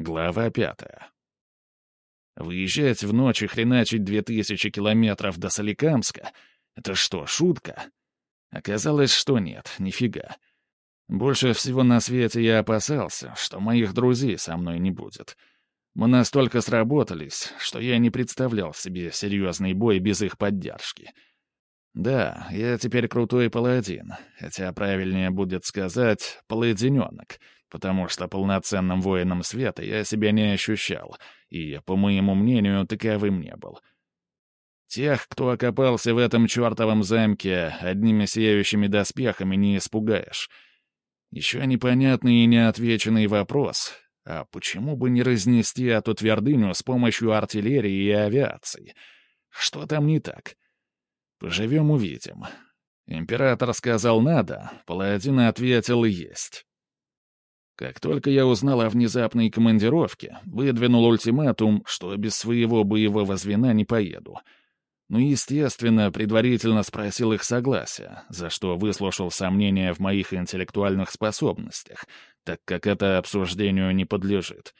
Глава пятая. Выезжать в ночь и хреначить две тысячи километров до Соликамска — это что, шутка? Оказалось, что нет, нифига. Больше всего на свете я опасался, что моих друзей со мной не будет. Мы настолько сработались, что я не представлял себе серьезный бой без их поддержки. Да, я теперь крутой паладин, хотя правильнее будет сказать «паладиненок», потому что полноценным воином света я себя не ощущал, и, по моему мнению, таковым не был. Тех, кто окопался в этом чертовом замке, одними сияющими доспехами не испугаешь. Еще непонятный и неотвеченный вопрос, а почему бы не разнести эту твердыню с помощью артиллерии и авиации? Что там не так? Поживем — увидим. Император сказал «надо», паладин ответил «есть». Как только я узнал о внезапной командировке, выдвинул ультиматум, что без своего боевого звена не поеду. Ну, естественно, предварительно спросил их согласия, за что выслушал сомнения в моих интеллектуальных способностях, так как это обсуждению не подлежит.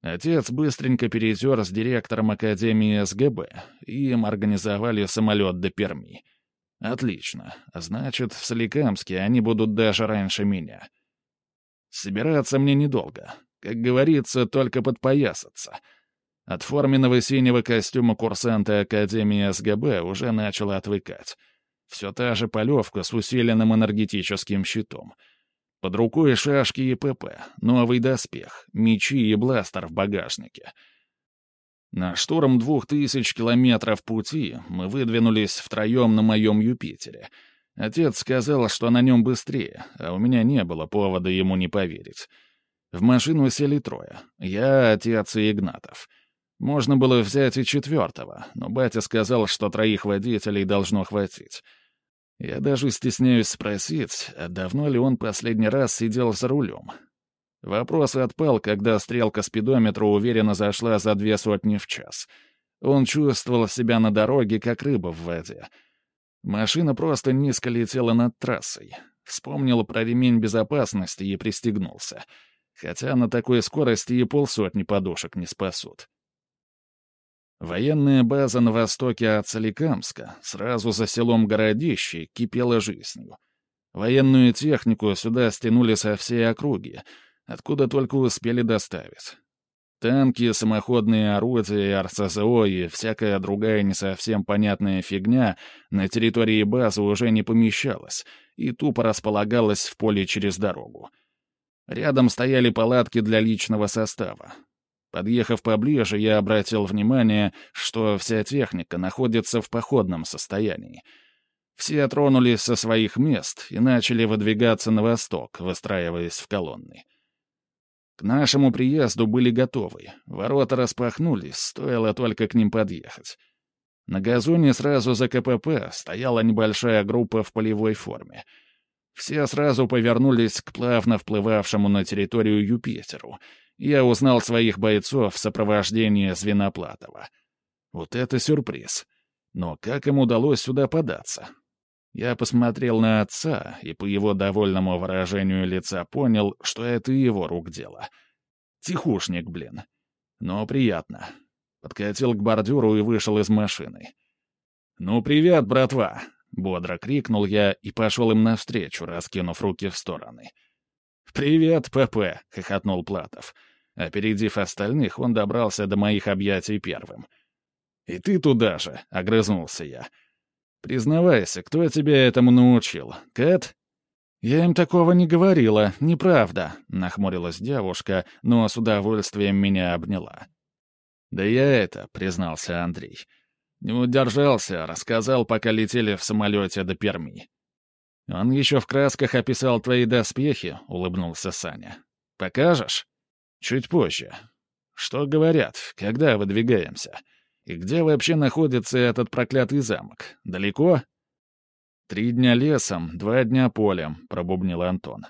Отец быстренько перетер с директором Академии СГБ, и им организовали самолет до Перми. Отлично. Значит, в Соликамске они будут даже раньше меня. Собираться мне недолго. Как говорится, только подпоясаться. От форменного синего костюма курсанта Академии СГБ уже начала отвыкать. Все та же полевка с усиленным энергетическим щитом. Под рукой шашки и ПП, новый доспех, мечи и бластер в багажнике. На штурм двух тысяч километров пути мы выдвинулись втроем на моем Юпитере — Отец сказал, что на нем быстрее, а у меня не было повода ему не поверить. В машину сели трое. Я, отец и Игнатов. Можно было взять и четвертого, но батя сказал, что троих водителей должно хватить. Я даже стесняюсь спросить, а давно ли он последний раз сидел за рулем. Вопрос отпал, когда стрелка спидометра уверенно зашла за две сотни в час. Он чувствовал себя на дороге, как рыба в воде — Машина просто низко летела над трассой. Вспомнил про ремень безопасности и пристегнулся. Хотя на такой скорости и полсотни подушек не спасут. Военная база на востоке от Соликамска, сразу за селом Городище, кипела жизнью. Военную технику сюда стянули со всей округи, откуда только успели доставить. Танки, самоходные орудия, РСЗО и всякая другая не совсем понятная фигня на территории базы уже не помещалась и тупо располагалась в поле через дорогу. Рядом стояли палатки для личного состава. Подъехав поближе, я обратил внимание, что вся техника находится в походном состоянии. Все тронулись со своих мест и начали выдвигаться на восток, выстраиваясь в колонны. К нашему приезду были готовы. Ворота распахнулись, стоило только к ним подъехать. На газоне сразу за КПП стояла небольшая группа в полевой форме. Все сразу повернулись к плавно вплывавшему на территорию Юпитеру. Я узнал своих бойцов в сопровождении Звеноплатова. Вот это сюрприз. Но как им удалось сюда податься? Я посмотрел на отца и по его довольному выражению лица понял, что это его рук дело. Тихушник, блин. Но приятно. Подкатил к бордюру и вышел из машины. «Ну, привет, братва!» — бодро крикнул я и пошел им навстречу, раскинув руки в стороны. «Привет, ПП!» — хохотнул Платов. Опередив остальных, он добрался до моих объятий первым. «И ты туда же!» — огрызнулся я. Признавайся, кто тебя этому научил? Кэт?» «Я им такого не говорила, неправда», — нахмурилась девушка, но с удовольствием меня обняла. «Да я это», — признался Андрей. «Не удержался, рассказал, пока летели в самолете до Перми». «Он еще в красках описал твои доспехи», — улыбнулся Саня. «Покажешь?» «Чуть позже. Что говорят, когда выдвигаемся?» И где вообще находится этот проклятый замок? Далеко? Три дня лесом, два дня полем, пробубнил Антон.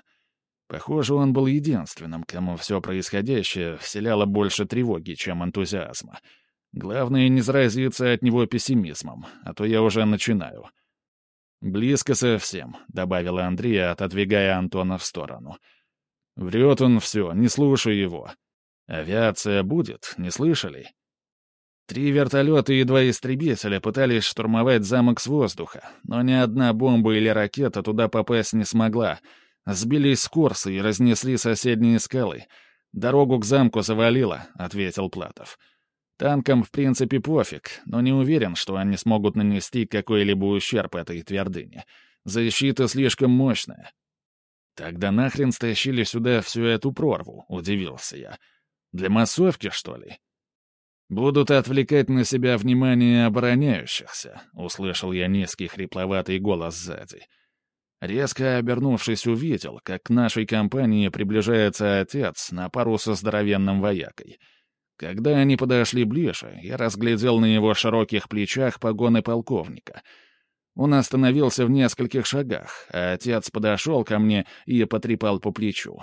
Похоже, он был единственным, кому все происходящее вселяло больше тревоги, чем энтузиазма. Главное, не заразиться от него пессимизмом, а то я уже начинаю. «Близко совсем», — добавила Андрея, отодвигая Антона в сторону. «Врет он все, не слушай его. «Авиация будет, не слышали?» Три вертолета и два истребителя пытались штурмовать замок с воздуха, но ни одна бомба или ракета туда попасть не смогла. Сбились с курса и разнесли соседние скалы. «Дорогу к замку завалило», — ответил Платов. «Танкам, в принципе, пофиг, но не уверен, что они смогут нанести какой-либо ущерб этой твердыне. Защита слишком мощная». «Тогда нахрен стащили сюда всю эту прорву?» — удивился я. «Для массовки, что ли?» «Будут отвлекать на себя внимание обороняющихся», — услышал я низкий хрипловатый голос сзади. Резко обернувшись, увидел, как к нашей компании приближается отец на пару со здоровенным воякой. Когда они подошли ближе, я разглядел на его широких плечах погоны полковника. Он остановился в нескольких шагах, а отец подошел ко мне и потрепал по плечу.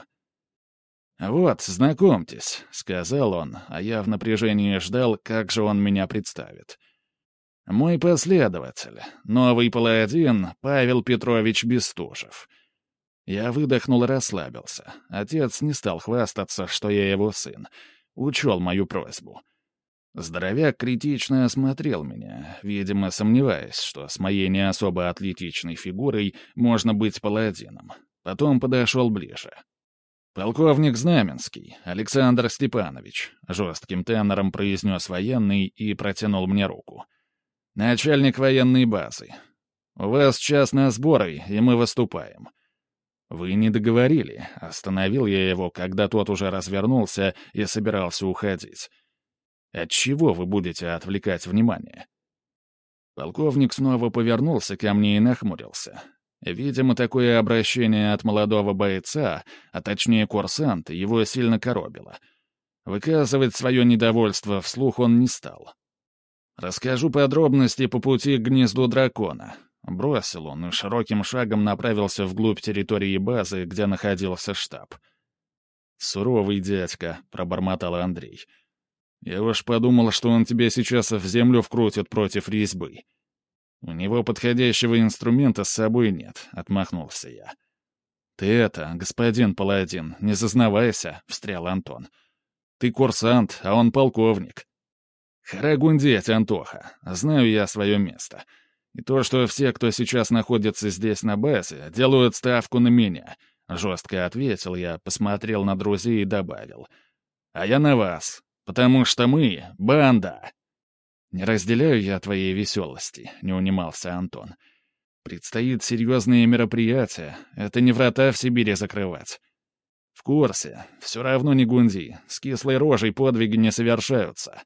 «Вот, знакомьтесь», — сказал он, а я в напряжении ждал, как же он меня представит. «Мой последователь, новый паладин Павел Петрович Бестужев». Я выдохнул и расслабился. Отец не стал хвастаться, что я его сын. Учел мою просьбу. Здоровяк критично осмотрел меня, видимо, сомневаясь, что с моей не особо атлетичной фигурой можно быть паладином. Потом подошел ближе. «Полковник Знаменский, Александр Степанович», — жестким тенором произнес военный и протянул мне руку. «Начальник военной базы. У вас час на сборы, и мы выступаем». «Вы не договорили», — остановил я его, когда тот уже развернулся и собирался уходить. «От чего вы будете отвлекать внимание?» Полковник снова повернулся ко мне и нахмурился. Видимо, такое обращение от молодого бойца, а точнее курсанта, его сильно коробило. Выказывать свое недовольство вслух он не стал. «Расскажу подробности по пути к гнезду дракона». Бросил он и широким шагом направился вглубь территории базы, где находился штаб. «Суровый дядька», — пробормотал Андрей. «Я уж подумал, что он тебя сейчас в землю вкрутит против резьбы». «У него подходящего инструмента с собой нет», — отмахнулся я. «Ты это, господин Паладин, не зазнавайся», — встрял Антон. «Ты курсант, а он полковник». «Харагундеть, Антоха, знаю я свое место. И то, что все, кто сейчас находится здесь на базе, делают ставку на меня», — жестко ответил я, посмотрел на друзей и добавил. «А я на вас, потому что мы — банда». «Не разделяю я твоей веселости», — не унимался Антон. «Предстоит серьезные мероприятия. Это не врата в Сибири закрывать». «В курсе. Все равно не гунди. С кислой рожей подвиги не совершаются».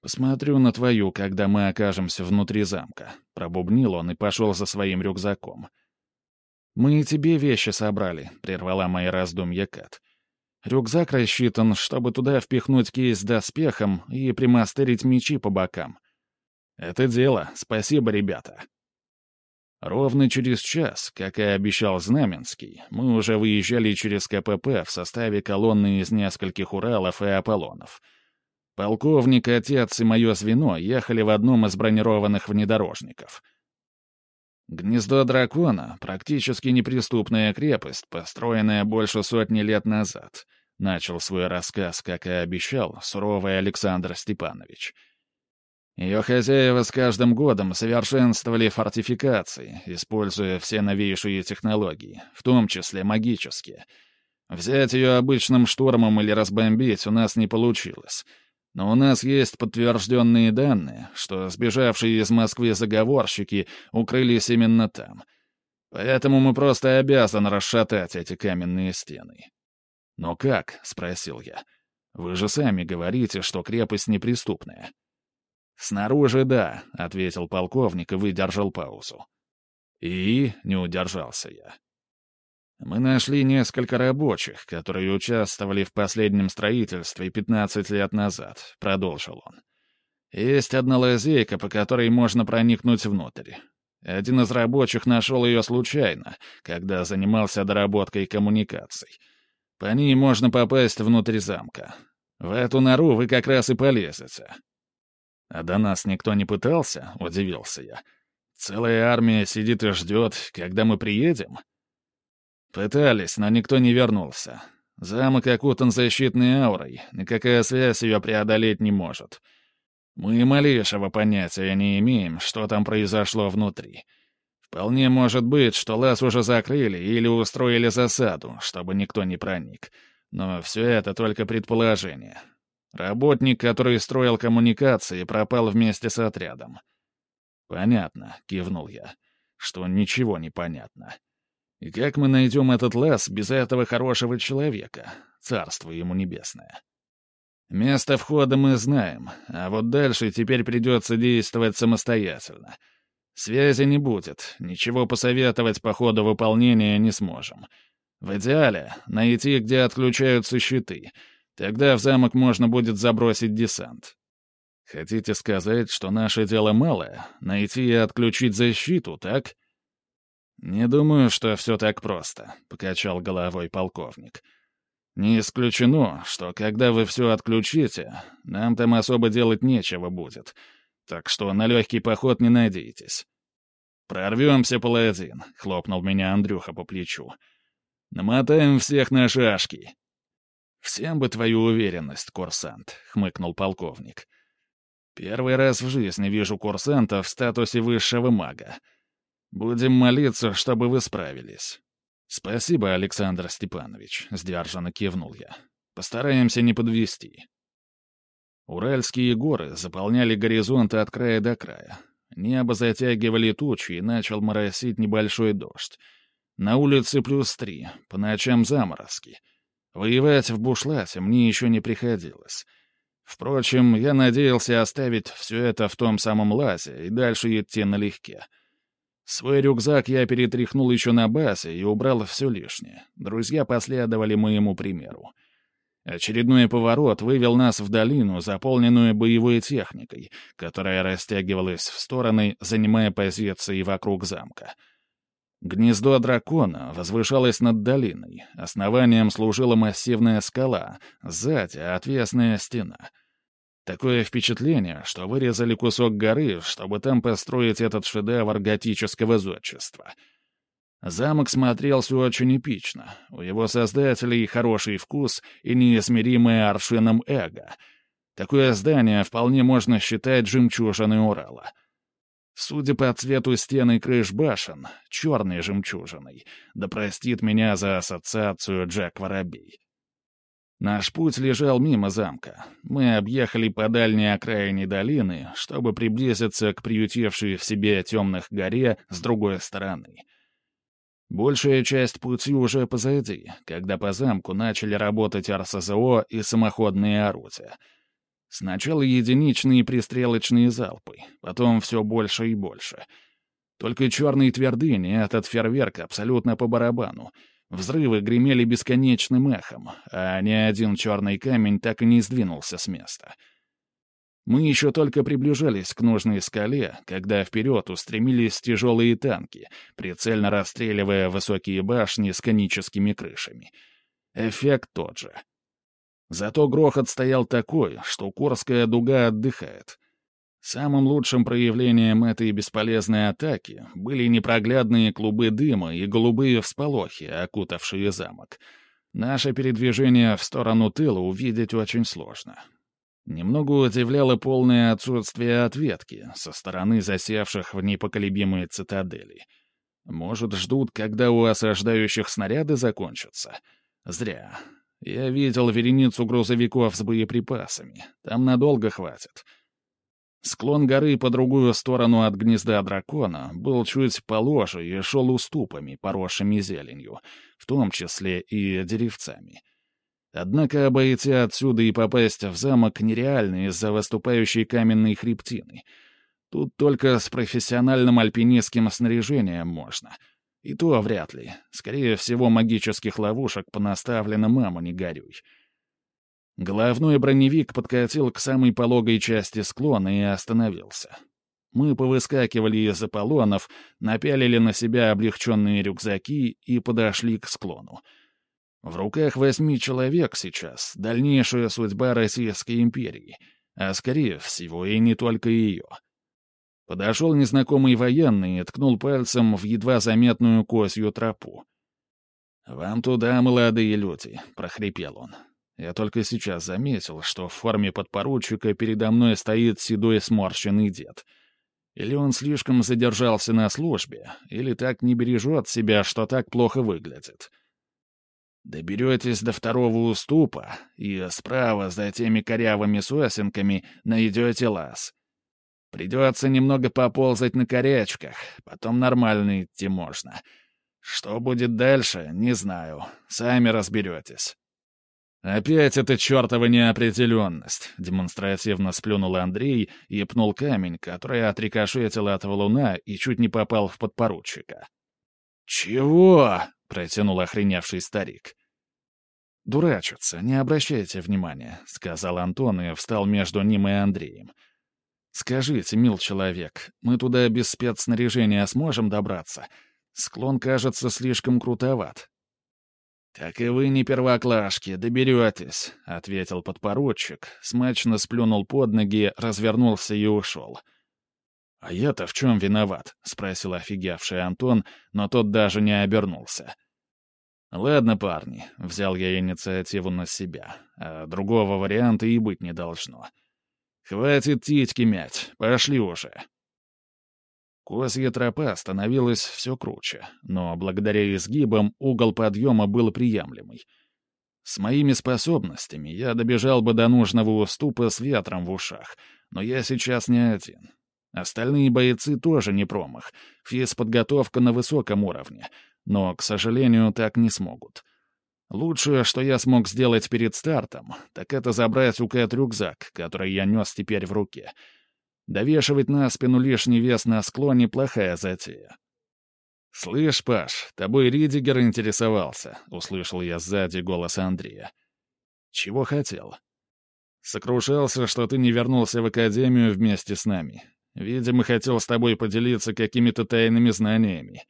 «Посмотрю на твою, когда мы окажемся внутри замка», — пробубнил он и пошел за своим рюкзаком. «Мы и тебе вещи собрали», — прервала мои раздумья Кат. Рюкзак рассчитан, чтобы туда впихнуть кейс с доспехом и примастерить мечи по бокам. Это дело. Спасибо, ребята. Ровно через час, как и обещал Знаменский, мы уже выезжали через КПП в составе колонны из нескольких Уралов и Аполлонов. Полковник, отец и мое звено ехали в одном из бронированных внедорожников. Гнездо дракона — практически неприступная крепость, построенная больше сотни лет назад. Начал свой рассказ, как и обещал, суровый Александр Степанович. Ее хозяева с каждым годом совершенствовали фортификации, используя все новейшие технологии, в том числе магические. Взять ее обычным штурмом или разбомбить у нас не получилось — но у нас есть подтвержденные данные, что сбежавшие из Москвы заговорщики укрылись именно там. Поэтому мы просто обязаны расшатать эти каменные стены. «Но как?» — спросил я. «Вы же сами говорите, что крепость неприступная». «Снаружи да», — ответил полковник и выдержал паузу. «И?» — не удержался я. Мы нашли несколько рабочих, которые участвовали в последнем строительстве 15 лет назад», — продолжил он. «Есть одна лазейка, по которой можно проникнуть внутрь. Один из рабочих нашел ее случайно, когда занимался доработкой коммуникаций. По ней можно попасть внутрь замка. В эту нору вы как раз и полезете». «А до нас никто не пытался?» — удивился я. «Целая армия сидит и ждет, когда мы приедем?» Пытались, но никто не вернулся. Замок окутан защитной аурой, никакая связь ее преодолеть не может. Мы малейшего понятия не имеем, что там произошло внутри. Вполне может быть, что лаз уже закрыли или устроили засаду, чтобы никто не проник. Но все это только предположение. Работник, который строил коммуникации, пропал вместе с отрядом. «Понятно», — кивнул я, — «что ничего не понятно. И как мы найдем этот лаз без этого хорошего человека? Царство ему небесное». Место входа мы знаем, а вот дальше теперь придется действовать самостоятельно. Связи не будет, ничего посоветовать по ходу выполнения не сможем. В идеале найти, где отключаются щиты. Тогда в замок можно будет забросить десант. Хотите сказать, что наше дело малое — найти и отключить защиту, так? Не думаю, что все так просто, — покачал головой полковник. Не исключено, что когда вы все отключите, нам там особо делать нечего будет. Так что на легкий поход не надейтесь. «Прорвемся, паладин», — хлопнул меня Андрюха по плечу. «Намотаем всех на шашки». «Всем бы твою уверенность, курсант», — хмыкнул полковник. «Первый раз в жизни вижу курсанта в статусе высшего мага. Будем молиться, чтобы вы справились». «Спасибо, Александр Степанович», — сдержанно кивнул я. «Постараемся не подвести». Уральские горы заполняли горизонты от края до края. Небо затягивали тучи, и начал моросить небольшой дождь. На улице плюс три, по ночам заморозки. Воевать в бушлате мне еще не приходилось. Впрочем, я надеялся оставить все это в том самом лазе и дальше идти налегке. Свой рюкзак я перетряхнул еще на базе и убрал все лишнее. Друзья последовали моему примеру. Очередной поворот вывел нас в долину, заполненную боевой техникой, которая растягивалась в стороны, занимая позиции вокруг замка. Гнездо дракона возвышалось над долиной, основанием служила массивная скала, сзади — отвесная стена. Такое впечатление, что вырезали кусок горы, чтобы там построить этот шедевр готического зодчества — Замок смотрелся очень эпично. У его создателей хороший вкус и неизмеримое аршином эго. Такое здание вполне можно считать жемчужиной Урала. Судя по цвету стены крыш башен, черной жемчужиной, да простит меня за ассоциацию Джек Воробей. Наш путь лежал мимо замка. Мы объехали по дальней окраине долины, чтобы приблизиться к приютевшей в себе темных горе с другой стороны — Большая часть пути уже позади, когда по замку начали работать РСЗО и самоходные орудия. Сначала единичные пристрелочные залпы, потом все больше и больше. Только черной твердыни этот фейерверк абсолютно по барабану. Взрывы гремели бесконечным эхом, а ни один черный камень так и не сдвинулся с места — мы еще только приближались к нужной скале, когда вперед устремились тяжелые танки, прицельно расстреливая высокие башни с коническими крышами. Эффект тот же. Зато грохот стоял такой, что Курская дуга отдыхает. Самым лучшим проявлением этой бесполезной атаки были непроглядные клубы дыма и голубые всполохи, окутавшие замок. Наше передвижение в сторону тыла увидеть очень сложно. Немного удивляло полное отсутствие ответки со стороны засевших в непоколебимой цитадели. Может, ждут, когда у осаждающих снаряды закончатся? Зря. Я видел вереницу грузовиков с боеприпасами. Там надолго хватит. Склон горы по другую сторону от гнезда дракона был чуть положе и шел уступами, поросшими зеленью, в том числе и деревцами. Однако обойти отсюда и попасть в замок нереально из-за выступающей каменной хребтины. Тут только с профессиональным альпинистским снаряжением можно. И то вряд ли. Скорее всего, магических ловушек понаставлено маму не горюй. Головной броневик подкатил к самой пологой части склона и остановился. Мы повыскакивали из Аполлонов, напялили на себя облегченные рюкзаки и подошли к склону. В руках восьми человек сейчас дальнейшая судьба Российской империи, а, скорее всего, и не только ее. Подошел незнакомый военный и ткнул пальцем в едва заметную косью тропу. «Вам туда, молодые люди», — прохрипел он. Я только сейчас заметил, что в форме подпоручика передо мной стоит седой сморщенный дед. Или он слишком задержался на службе, или так не бережет себя, что так плохо выглядит. Доберетесь до второго уступа, и справа за теми корявыми сосенками найдете лаз. Придется немного поползать на корячках, потом нормально идти можно. Что будет дальше, не знаю. Сами разберетесь. «Опять эта чертова неопределенность!» — демонстративно сплюнул Андрей и пнул камень, который отрикошетил от валуна и чуть не попал в подпоручика. «Чего?» — протянул охреневший старик. «Дурачатся, не обращайте внимания», — сказал Антон и встал между ним и Андреем. «Скажите, мил человек, мы туда без спецснаряжения сможем добраться? Склон кажется слишком крутоват». «Так и вы не первоклашки, доберетесь», — ответил подпоручик, смачно сплюнул под ноги, развернулся и ушел. «А я-то в чем виноват?» — спросил офигевший Антон, но тот даже не обернулся. «Ладно, парни», — взял я инициативу на себя, а другого варианта и быть не должно. «Хватит титьки мять, пошли уже». Козья тропа становилась все круче, но благодаря изгибам угол подъема был приемлемый. С моими способностями я добежал бы до нужного уступа с ветром в ушах, но я сейчас не один. Остальные бойцы тоже не промах, физподготовка на высоком уровне, но, к сожалению, так не смогут. Лучшее, что я смог сделать перед стартом, так это забрать у Кэт рюкзак, который я нес теперь в руке — Довешивать на спину лишний вес на склоне — плохая затея. «Слышь, Паш, тобой Ридигер интересовался», — услышал я сзади голос Андрея. «Чего хотел?» «Сокрушался, что ты не вернулся в Академию вместе с нами. Видимо, хотел с тобой поделиться какими-то тайными знаниями».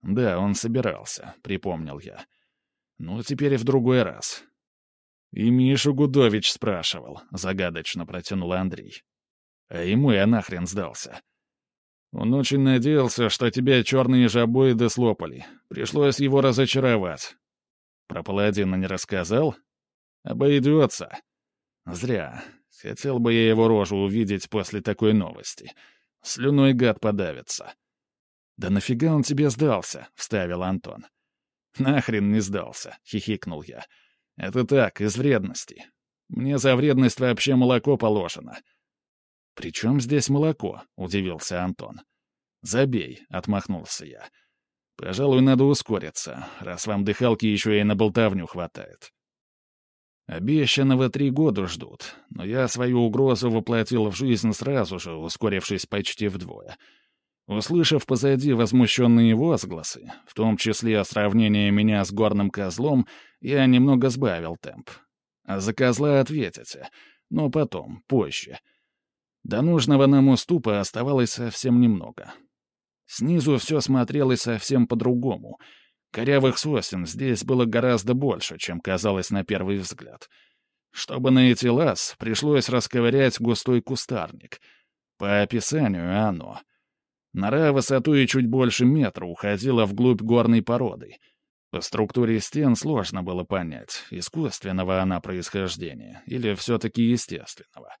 «Да, он собирался», — припомнил я. «Ну, теперь и в другой раз». «И Мишу Гудович спрашивал», — загадочно протянул Андрей. А ему я нахрен сдался. Он очень надеялся, что тебя черные жабоиды слопали. Пришлось его разочаровать. Про паладина не рассказал? Обойдется. Зря. Хотел бы я его рожу увидеть после такой новости. Слюной гад подавится. «Да нафига он тебе сдался?» — вставил Антон. «Нахрен не сдался», — хихикнул я. «Это так, из вредности. Мне за вредность вообще молоко положено. «При чем здесь молоко?» — удивился Антон. «Забей», — отмахнулся я. «Пожалуй, надо ускориться, раз вам дыхалки еще и на болтовню хватает». Обещанного три года ждут, но я свою угрозу воплотил в жизнь сразу же, ускорившись почти вдвое. Услышав позади возмущенные возгласы, в том числе сравнение меня с горным козлом, я немного сбавил темп. А за козла ответите, но потом, позже — до нужного нам уступа оставалось совсем немного. Снизу все смотрелось совсем по-другому. Корявых сосен здесь было гораздо больше, чем казалось на первый взгляд. Чтобы найти лаз, пришлось расковырять густой кустарник. По описанию оно. Нора высотой чуть больше метра уходила вглубь горной породы. По структуре стен сложно было понять, искусственного она происхождения или все-таки естественного.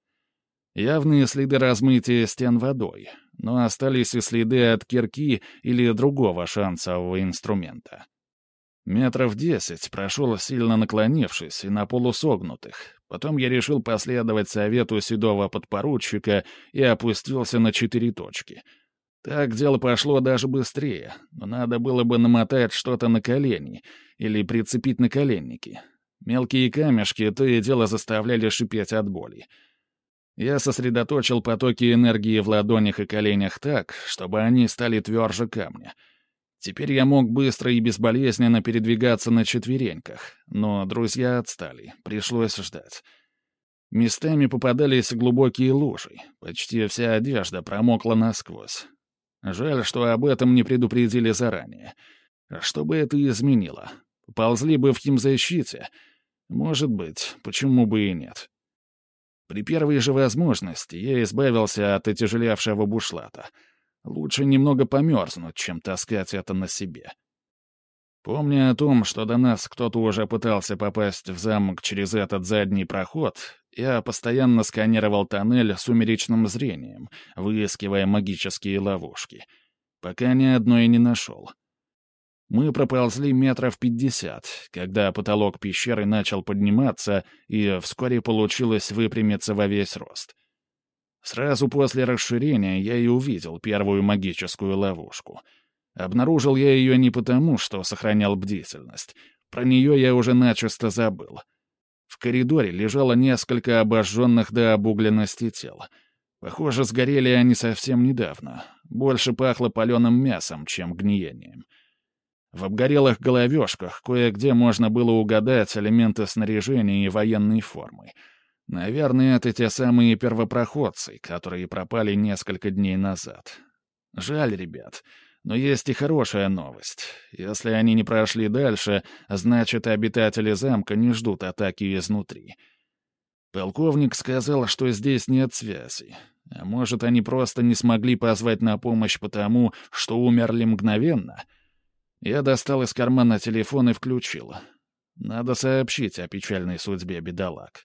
Явные следы размытия стен водой, но остались и следы от кирки или другого шансового инструмента. Метров десять прошел, сильно наклонившись и на полусогнутых. Потом я решил последовать совету седого подпоручика и опустился на четыре точки. Так дело пошло даже быстрее, но надо было бы намотать что-то на колени или прицепить на коленники. Мелкие камешки то и дело заставляли шипеть от боли. Я сосредоточил потоки энергии в ладонях и коленях так, чтобы они стали тверже камня. Теперь я мог быстро и безболезненно передвигаться на четвереньках, но друзья отстали, пришлось ждать. Местами попадались глубокие лужи, почти вся одежда промокла насквозь. Жаль, что об этом не предупредили заранее. Что бы это изменило? Ползли бы в химзащите? Может быть, почему бы и нет. При первой же возможности я избавился от отяжелявшего бушлата. Лучше немного померзнуть, чем таскать это на себе. Помня о том, что до нас кто-то уже пытался попасть в замок через этот задний проход, я постоянно сканировал тоннель сумеречным зрением, выискивая магические ловушки, пока ни одной не нашел. Мы проползли метров пятьдесят, когда потолок пещеры начал подниматься, и вскоре получилось выпрямиться во весь рост. Сразу после расширения я и увидел первую магическую ловушку — Обнаружил я ее не потому, что сохранял бдительность. Про нее я уже начисто забыл. В коридоре лежало несколько обожженных до обугленности тел. Похоже, сгорели они совсем недавно. Больше пахло паленым мясом, чем гниением. В обгорелых головешках кое-где можно было угадать элементы снаряжения и военной формы. Наверное, это те самые первопроходцы, которые пропали несколько дней назад. Жаль, ребят. Но есть и хорошая новость. Если они не прошли дальше, значит, обитатели замка не ждут атаки изнутри. Полковник сказал, что здесь нет связи. А может, они просто не смогли позвать на помощь потому, что умерли мгновенно? Я достал из кармана телефон и включил. Надо сообщить о печальной судьбе бедолаг.